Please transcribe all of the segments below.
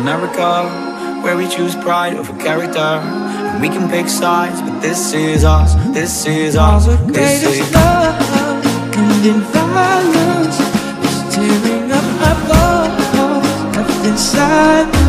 America, where we choose pride over character. And we can pick sides, but this is us, this is us, this is love ending violence is tearing up my bones left inside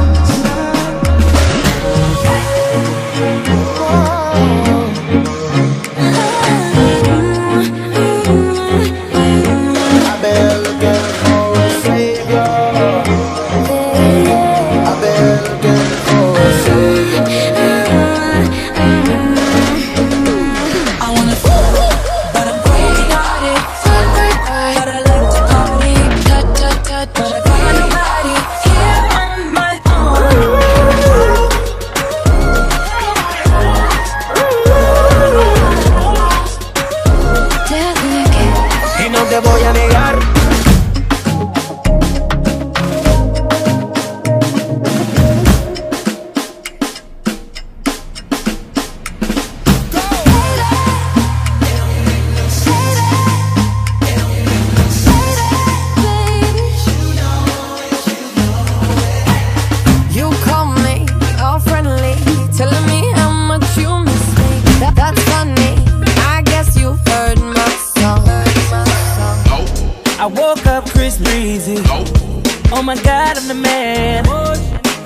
I'm the man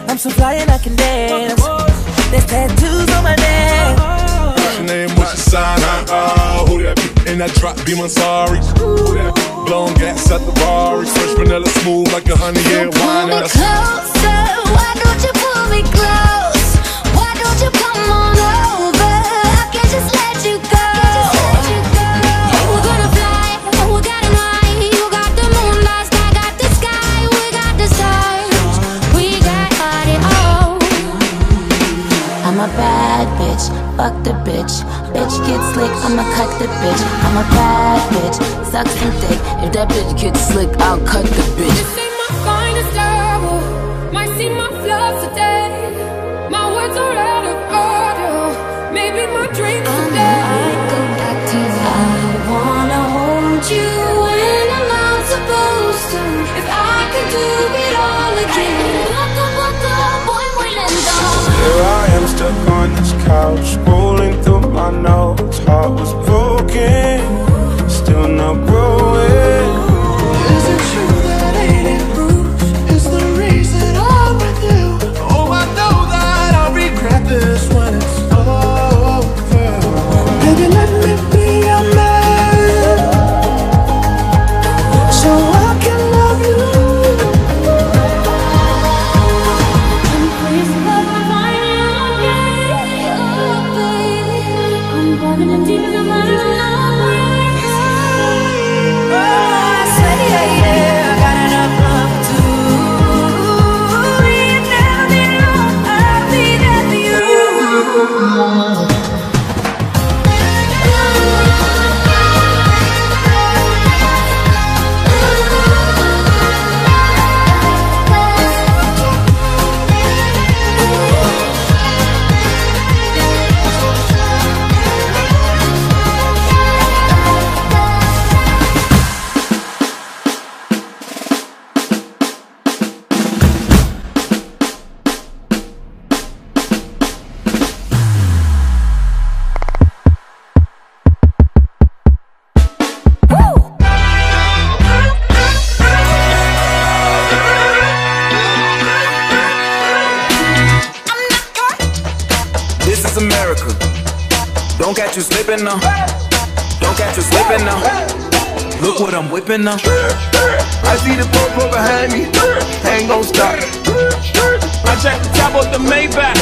I'm so fly and I can dance There's tattoos on my neck What's your name? What's your sign? Uh, uh, who that be? In that drop, be my sorry. Who that be? Blown gas at the Rari. Fresh vanilla smooth like a honey, yeah, Pull wine. me And that's closer. Why don't you pull me close? Why don't you come on over? I'ma cut the bitch. I'm a bad bitch, suck some dick. If that bitch gets slick, I'll cut the bitch. This ain't my finest hour. Might see my flaws today. My words are out of order. Maybe my dreams I know today. I go back to I wanna hold you when I'm not supposed to. If I could do it all again. Waka waka, boy, muy lento. Here I am stuck on this couch, for slipping now. Don't catch you slipping now. Look what I'm whipping now. I see the popo behind me, ain't gon' stop. I check the top of the Maybach.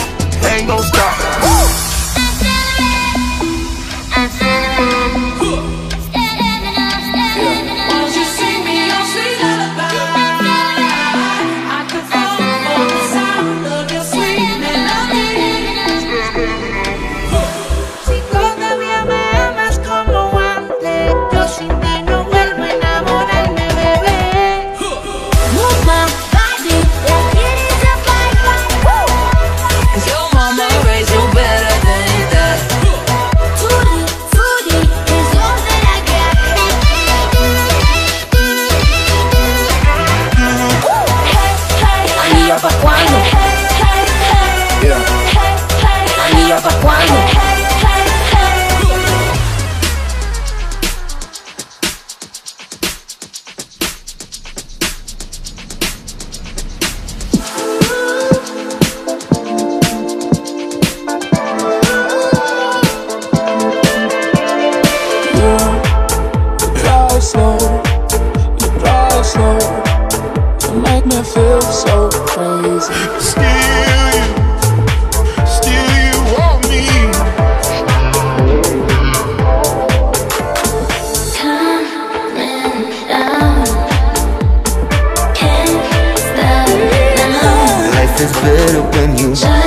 Ain't gon' stop. Won't you sing me your sweet so crazy. Still you, still you want me. Coming down, can't stop now. Life is better when you.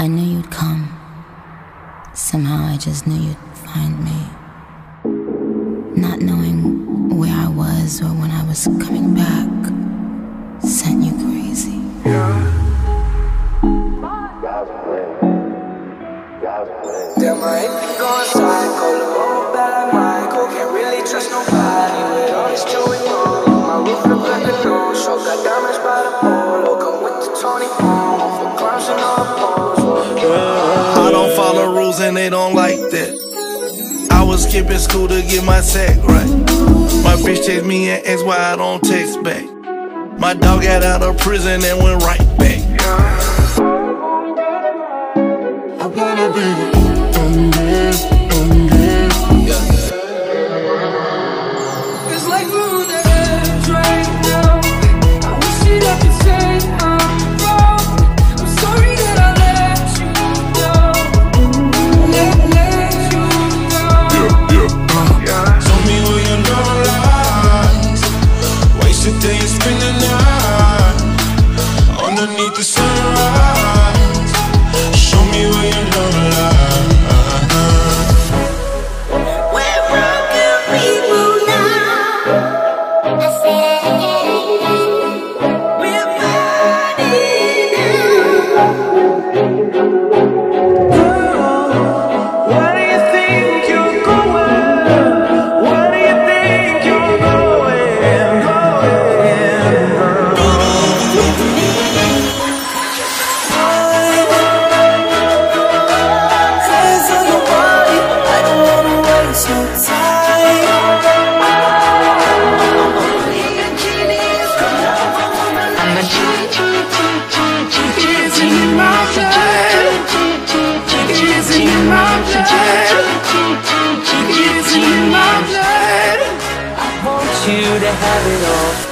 I knew you'd come. Somehow I just knew you'd find me. Not knowing where I was or when I was coming back sent you crazy. Damn, I ain't been going psycho. Look on bad Michael. Can't really trust nobody with all this jewelry on. My roof look like a no show. Got diamonds and they don't like that. I was skipping school to get my sack right. My bitch text me and asked why I don't text back. My dog got out of prison and went right back. I wanna be have it all.